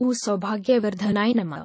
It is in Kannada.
ऊ सौभाग्यवर्धनाय नमः